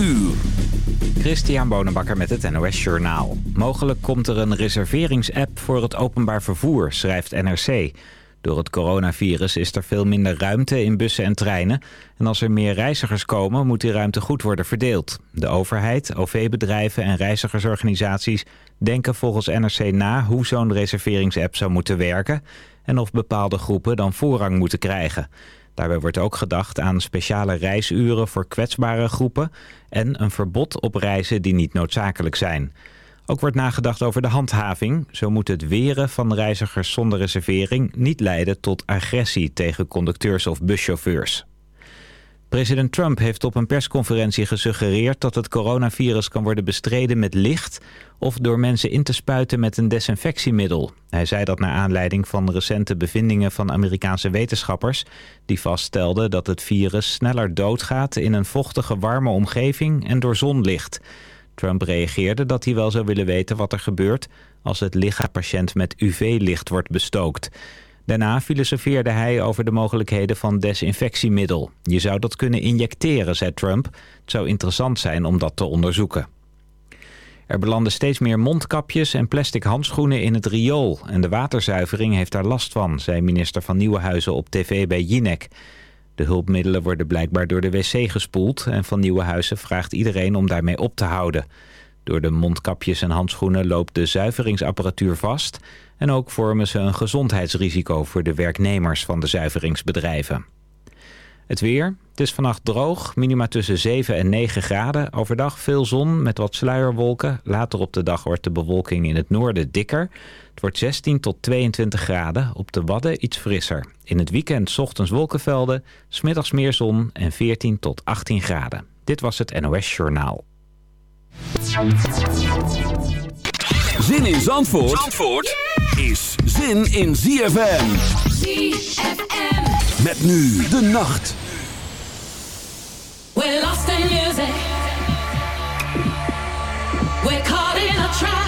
uur. Christian Bonenbakker met het NOS Journaal. Mogelijk komt er een reserveringsapp voor het openbaar vervoer, schrijft NRC. Door het coronavirus is er veel minder ruimte in bussen en treinen. En als er meer reizigers komen, moet die ruimte goed worden verdeeld. De overheid, OV-bedrijven en reizigersorganisaties denken volgens NRC na hoe zo'n reserveringsapp zou moeten werken... en of bepaalde groepen dan voorrang moeten krijgen. Daarbij wordt ook gedacht aan speciale reisuren voor kwetsbare groepen... en een verbod op reizen die niet noodzakelijk zijn. Ook wordt nagedacht over de handhaving. Zo moet het weren van reizigers zonder reservering niet leiden tot agressie tegen conducteurs of buschauffeurs. President Trump heeft op een persconferentie gesuggereerd dat het coronavirus kan worden bestreden met licht of door mensen in te spuiten met een desinfectiemiddel. Hij zei dat naar aanleiding van recente bevindingen van Amerikaanse wetenschappers die vaststelden dat het virus sneller doodgaat in een vochtige warme omgeving en door zonlicht. Trump reageerde dat hij wel zou willen weten wat er gebeurt als het lichaampatiënt met UV-licht wordt bestookt. Daarna filosofeerde hij over de mogelijkheden van desinfectiemiddel. Je zou dat kunnen injecteren, zei Trump. Het zou interessant zijn om dat te onderzoeken. Er belanden steeds meer mondkapjes en plastic handschoenen in het riool... en de waterzuivering heeft daar last van, zei minister van Nieuwenhuizen op tv bij Jinek. De hulpmiddelen worden blijkbaar door de wc gespoeld... en van Nieuwenhuizen vraagt iedereen om daarmee op te houden. Door de mondkapjes en handschoenen loopt de zuiveringsapparatuur vast... en ook vormen ze een gezondheidsrisico voor de werknemers van de zuiveringsbedrijven. Het weer. Het is vannacht droog, minima tussen 7 en 9 graden. Overdag veel zon met wat sluierwolken. Later op de dag wordt de bewolking in het noorden dikker. Het wordt 16 tot 22 graden, op de Wadden iets frisser. In het weekend ochtends wolkenvelden, smiddags meer zon en 14 tot 18 graden. Dit was het NOS Journaal. Zin in Zandvoort, Zandvoort is zin in ZFM. ZFM. Met nu de nacht. We're lost in music. We're caught in a trap.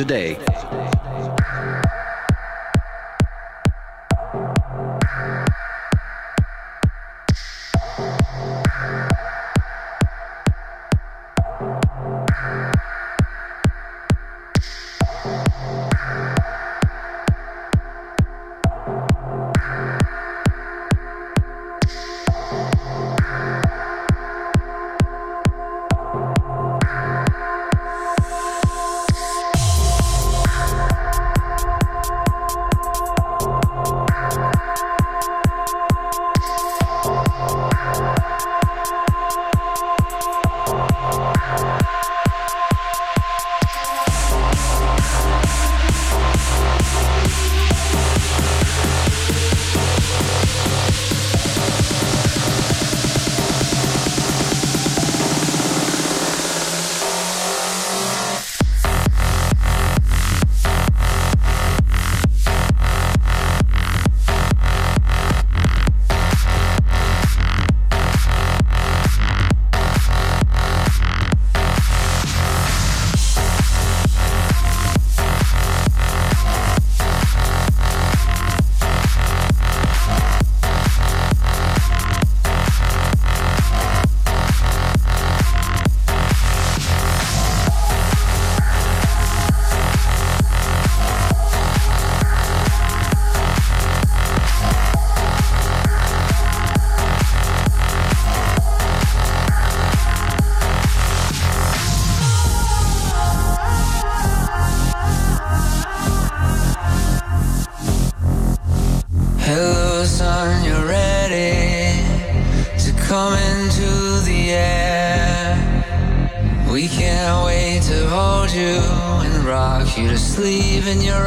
A day.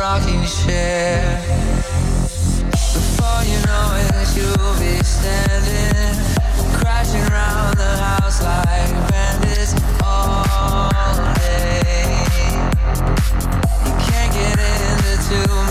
Rocking chair. Before you know it, you'll be standing, crashing around the house like bandits all day. You can't get into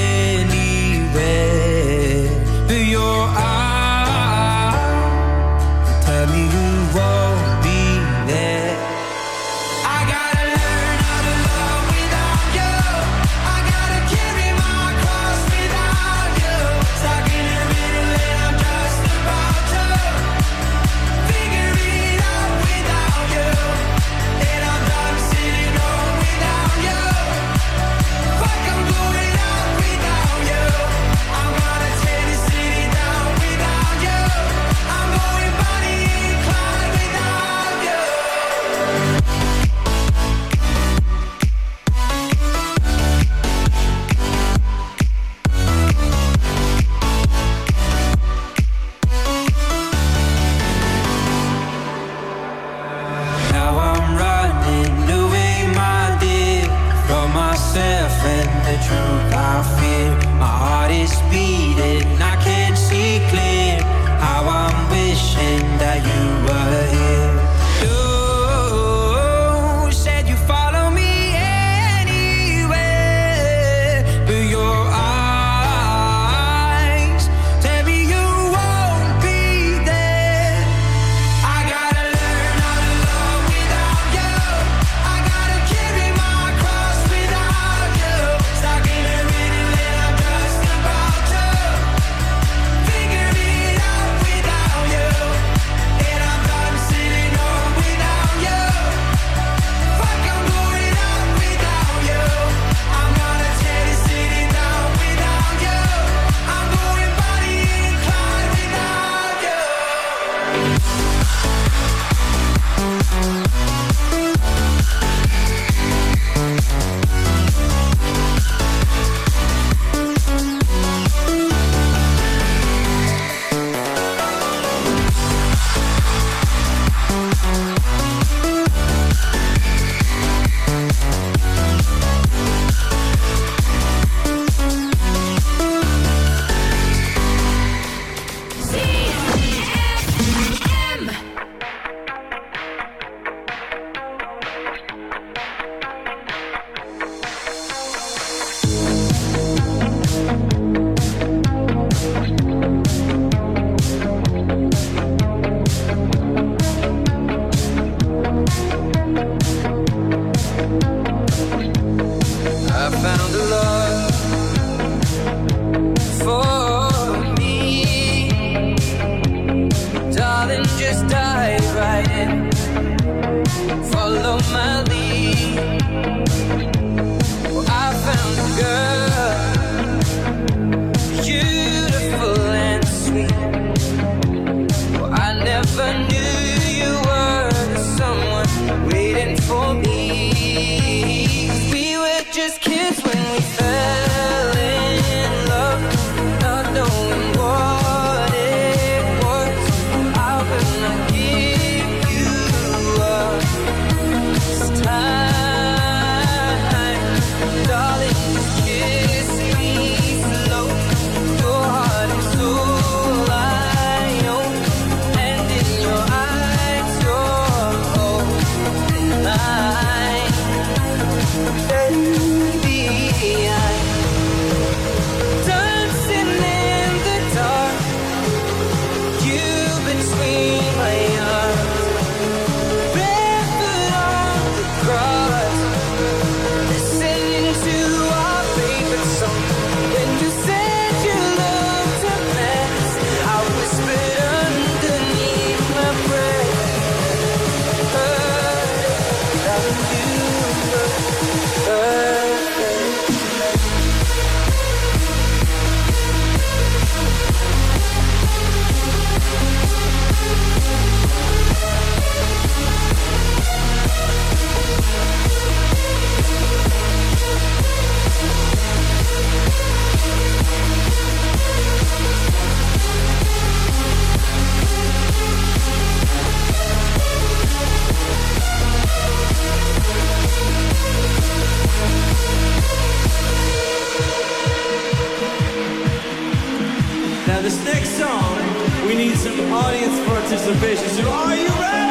some audience participation. So are you ready?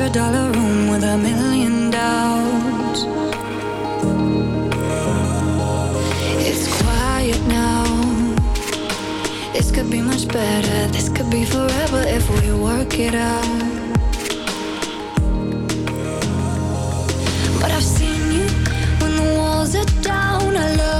hundred dollar room with a million doubts. It's quiet now. This could be much better. This could be forever if we work it out. But I've seen you when the walls are down. I love.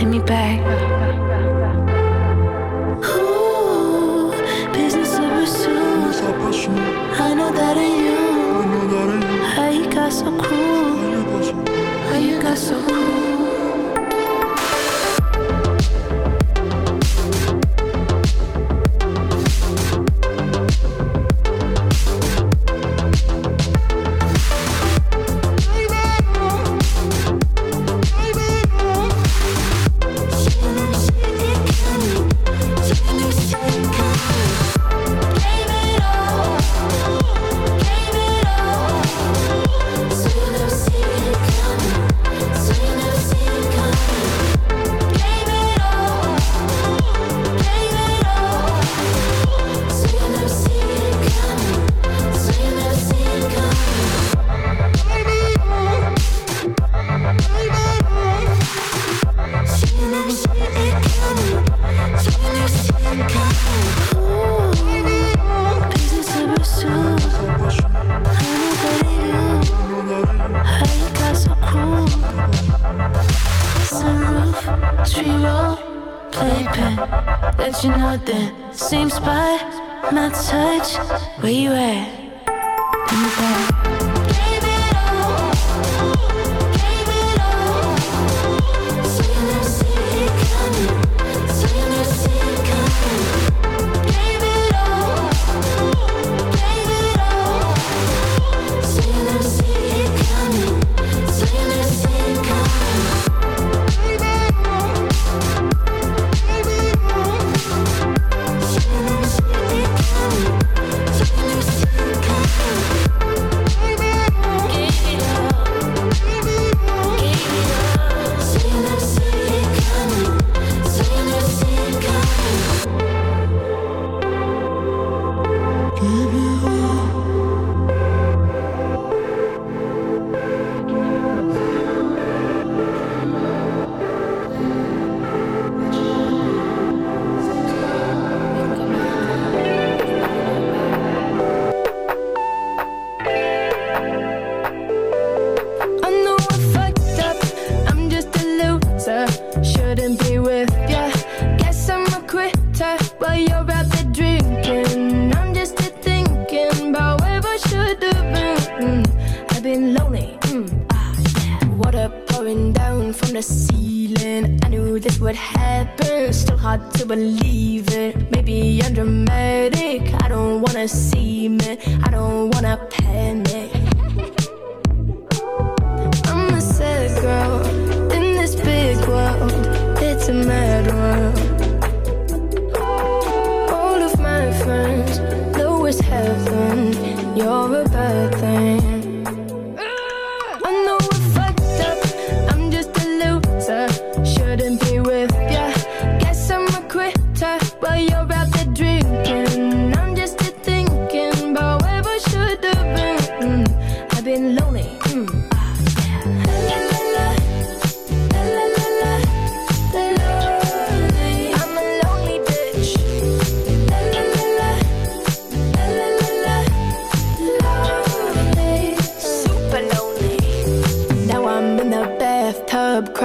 let me back. Ooh, business. I know that you. How you got so cool? How you got so cool?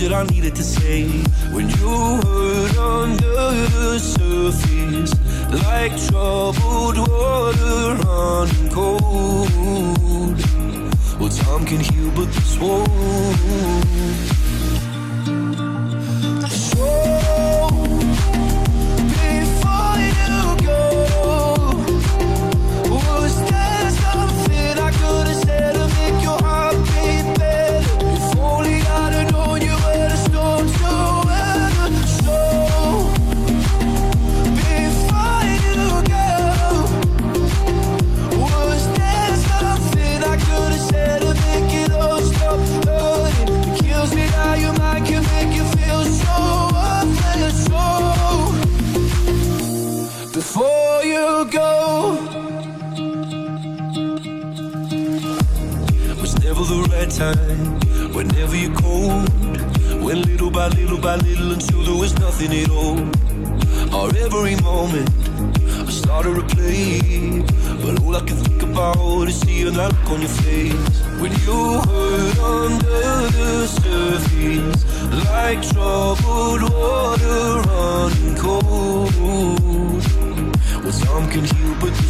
understood I needed to say. When you hurt under the surface Like troubled water running cold. Well, time can heal, but can heal, but